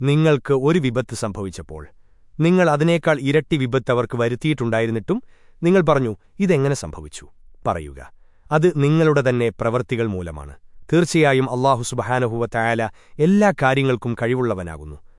നിങ്ങൾക്ക് ഒരു വിപത്ത് സംഭവിച്ചപ്പോൾ. നിങ്ങൾ അതിനേക്കാൾ ഇരട്ടി വിപത്ത് അവർക്ക് വരുത്തിയിട്ടുണ്ടായിരുന്നിട്ടും നിങ്ങൾ പറഞ്ഞു ഇതെങ്ങനെ സംഭവിച്ചു? പറയുക. അത് നിങ്ങളുടെ തന്നെ പ്രവൃത്തികൾ മൂലമാണ്. തീർച്ചയായും അള്ളാഹു സുബഹാനഹുവ തയാല എല്ലാ കാര്യങ്ങൾക്കും കഴിവുള്ളവനാകുന്നു.